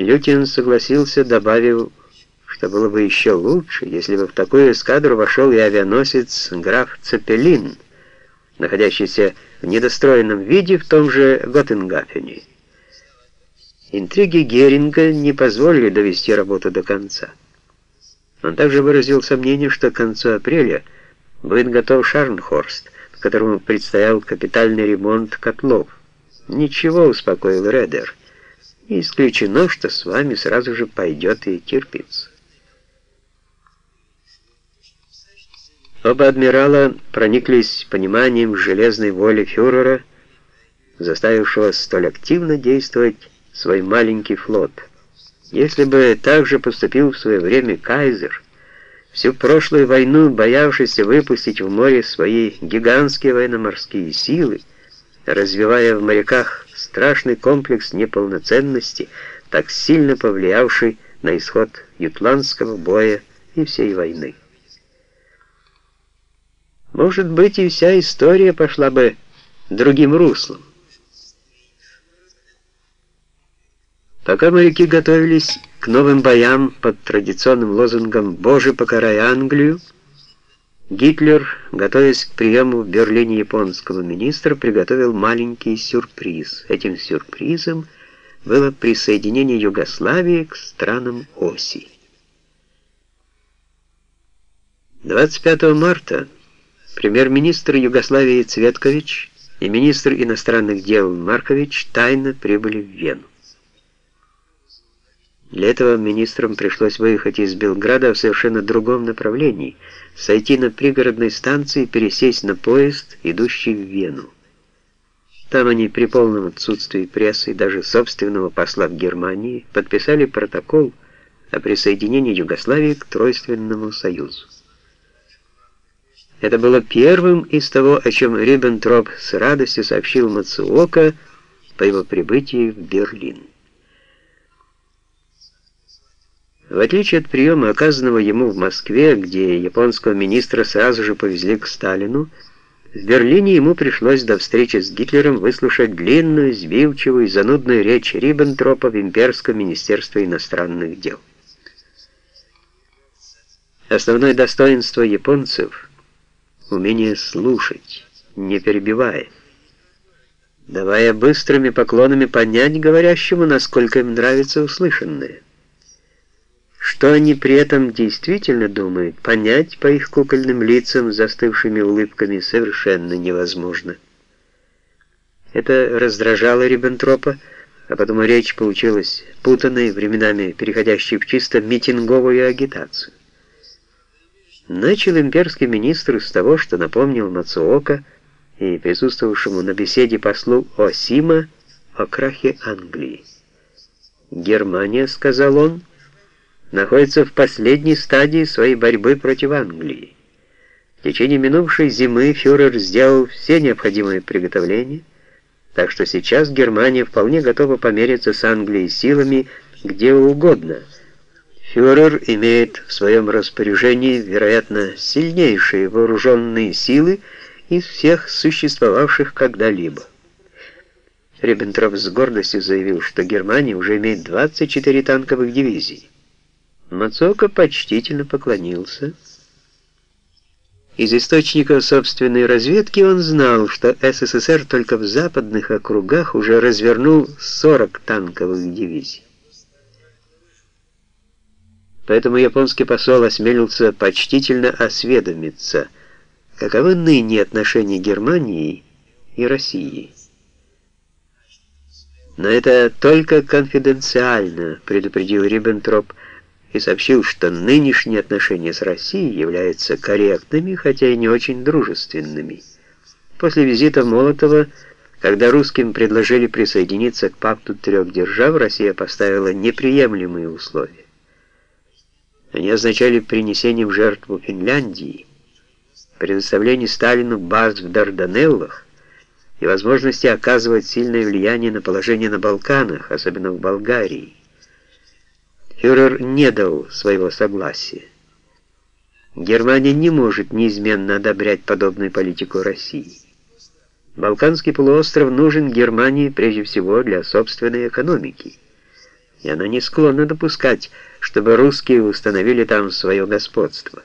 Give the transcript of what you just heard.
Лютин согласился, добавив, что было бы еще лучше, если бы в такую эскадру вошел и авианосец граф Цепелин, находящийся в недостроенном виде в том же Готтенгафене. Интриги Геринга не позволили довести работу до конца. Он также выразил сомнение, что к концу апреля будет готов Шарнхорст, которому предстоял капитальный ремонт котлов. «Ничего», — успокоил Редер. «Не исключено, что с вами сразу же пойдет и Тирпиц». Оба адмирала прониклись пониманием железной воли фюрера, заставившего столь активно действовать свой маленький флот. Если бы так же поступил в свое время Кайзер, всю прошлую войну боявшийся выпустить в море свои гигантские военно-морские силы, развивая в моряках страшный комплекс неполноценности, так сильно повлиявший на исход ютландского боя и всей войны. Может быть, и вся история пошла бы другим руслом. Пока моряки готовились к новым боям под традиционным лозунгом «Боже, покарай Англию», Гитлер, готовясь к приему в Берлине японского министра, приготовил маленький сюрприз. Этим сюрпризом было присоединение Югославии к странам оси. 25 марта премьер-министр Югославии Цветкович и министр иностранных дел Маркович тайно прибыли в Вену. Для этого министрам пришлось выехать из Белграда в совершенно другом направлении, сойти на пригородной станции и пересесть на поезд, идущий в Вену. Там они при полном отсутствии прессы и даже собственного посла в Германии подписали протокол о присоединении Югославии к Тройственному союзу. Это было первым из того, о чем Риббентроп с радостью сообщил Мацуока по его прибытии в Берлин. В отличие от приема, оказанного ему в Москве, где японского министра сразу же повезли к Сталину, в Берлине ему пришлось до встречи с Гитлером выслушать длинную, сбивчивую и занудную речь Риббентропа в Имперском министерстве иностранных дел. Основное достоинство японцев — умение слушать, не перебивая, давая быстрыми поклонами понять говорящему, насколько им нравится услышанное. Что они при этом действительно думают, понять по их кукольным лицам, застывшими улыбками, совершенно невозможно. Это раздражало Риббентропа, а потом речь получилась путанной, временами переходящей в чисто митинговую агитацию. Начал имперский министр с того, что напомнил Мацуока и присутствовавшему на беседе послу Осима о крахе Англии. «Германия», — сказал он, — находится в последней стадии своей борьбы против Англии. В течение минувшей зимы фюрер сделал все необходимые приготовления, так что сейчас Германия вполне готова помериться с Англией силами где угодно. Фюрер имеет в своем распоряжении, вероятно, сильнейшие вооруженные силы из всех существовавших когда-либо. Риббентроп с гордостью заявил, что Германия уже имеет 24 танковых дивизии. Мацока почтительно поклонился. Из источников собственной разведки он знал, что СССР только в западных округах уже развернул 40 танковых дивизий. Поэтому японский посол осмелился почтительно осведомиться, каковы ныне отношения Германии и России. Но это только конфиденциально, предупредил Риббентроп, и сообщил, что нынешние отношения с Россией являются корректными, хотя и не очень дружественными. После визита Молотова, когда русским предложили присоединиться к пакту трех держав, Россия поставила неприемлемые условия. Они означали принесение в жертву Финляндии, предоставление Сталину баз в Дарданеллах и возможности оказывать сильное влияние на положение на Балканах, особенно в Болгарии. Фюрер не дал своего согласия. Германия не может неизменно одобрять подобную политику России. Балканский полуостров нужен Германии прежде всего для собственной экономики. и она не склонна допускать, чтобы русские установили там свое господство.